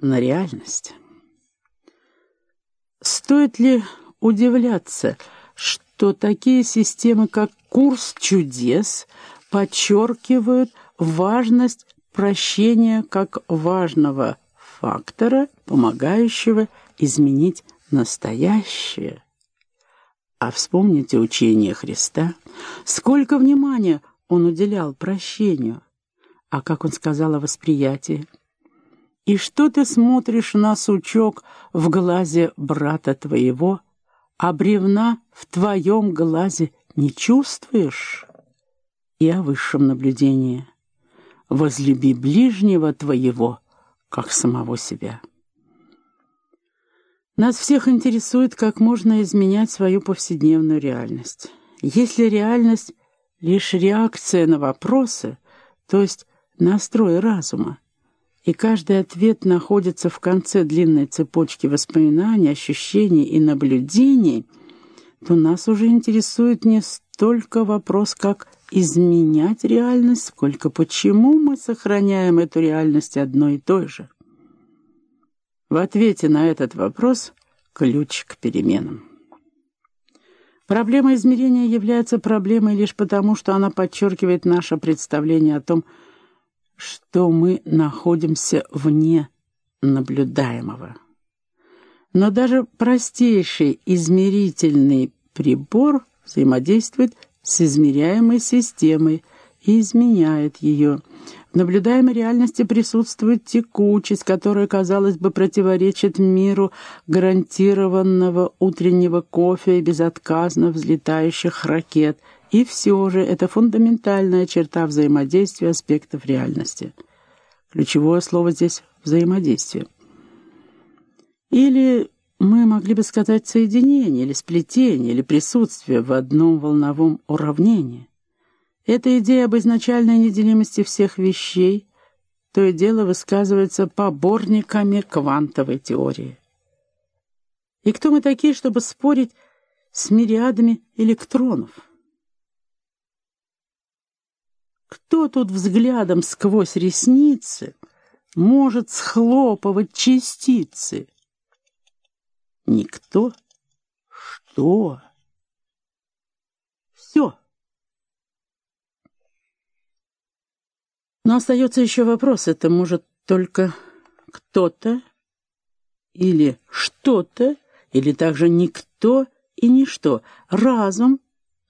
на реальность. Стоит ли удивляться, что такие системы, как курс чудес, подчеркивают важность прощения как важного фактора, помогающего изменить настоящее? А вспомните учение Христа, сколько внимания он уделял прощению, а как он сказал о восприятии. И что ты смотришь на сучок в глазе брата твоего, а бревна в твоем глазе не чувствуешь? И о высшем наблюдении. Возлюби ближнего твоего, как самого себя. Нас всех интересует, как можно изменять свою повседневную реальность. Если реальность — лишь реакция на вопросы, то есть настрой разума, и каждый ответ находится в конце длинной цепочки воспоминаний, ощущений и наблюдений, то нас уже интересует не столько вопрос, как изменять реальность, сколько почему мы сохраняем эту реальность одной и той же. В ответе на этот вопрос ключ к переменам. Проблема измерения является проблемой лишь потому, что она подчеркивает наше представление о том, что мы находимся вне наблюдаемого. Но даже простейший измерительный прибор взаимодействует с измеряемой системой и изменяет ее – в наблюдаемой реальности присутствует текучесть, которая, казалось бы, противоречит миру гарантированного утреннего кофе и безотказно взлетающих ракет. И все же это фундаментальная черта взаимодействия аспектов реальности. Ключевое слово здесь «взаимодействие». Или мы могли бы сказать соединение, или сплетение, или присутствие в одном волновом уравнении. Эта идея об изначальной неделимости всех вещей то и дело высказывается поборниками квантовой теории. И кто мы такие, чтобы спорить с мириадами электронов? Кто тут взглядом сквозь ресницы может схлопывать частицы? Никто. Что? Все. Но остается еще вопрос, это может только кто-то или что-то, или также никто и ничто. Разум,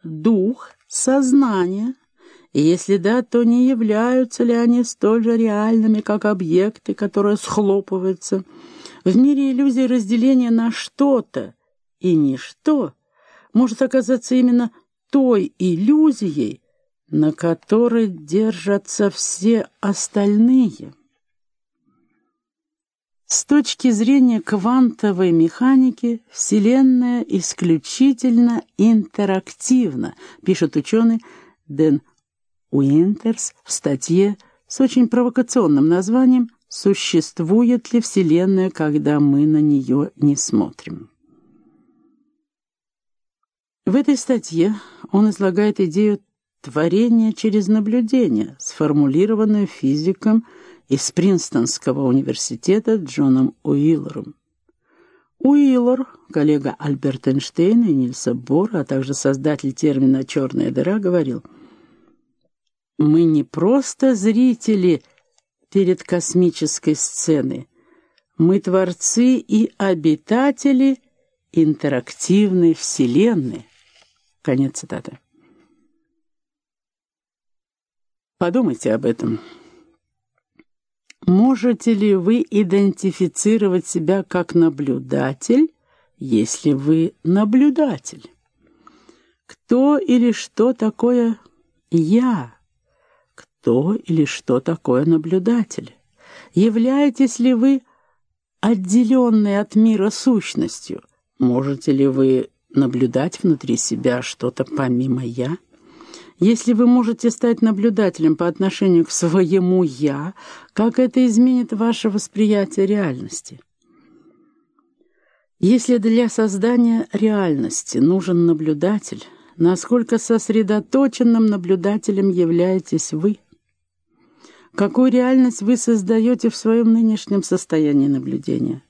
дух, сознание. И если да, то не являются ли они столь же реальными, как объекты, которые схлопываются? В мире иллюзии разделения на что-то и ничто может оказаться именно той иллюзией, на которой держатся все остальные. С точки зрения квантовой механики, Вселенная исключительно интерактивна, пишет ученый Дэн Уинтерс в статье с очень провокационным названием «Существует ли Вселенная, когда мы на нее не смотрим?». В этой статье он излагает идею творение через наблюдение, сформулированное физиком из Принстонского университета Джоном Уиллером. Уиллер, коллега Альберта Эйнштейна и Нильса Бора, а также создатель термина «черная дыра», говорил, «Мы не просто зрители перед космической сценой, мы творцы и обитатели интерактивной вселенной». Конец цитаты. Подумайте об этом. Можете ли вы идентифицировать себя как наблюдатель, если вы наблюдатель? Кто или что такое «я»? Кто или что такое наблюдатель? Являетесь ли вы отделенной от мира сущностью? Можете ли вы наблюдать внутри себя что-то помимо «я»? Если вы можете стать наблюдателем по отношению к своему «я», как это изменит ваше восприятие реальности? Если для создания реальности нужен наблюдатель, насколько сосредоточенным наблюдателем являетесь вы? Какую реальность вы создаете в своем нынешнем состоянии наблюдения?